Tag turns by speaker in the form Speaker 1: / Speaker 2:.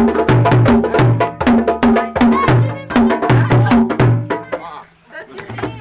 Speaker 1: Thank you.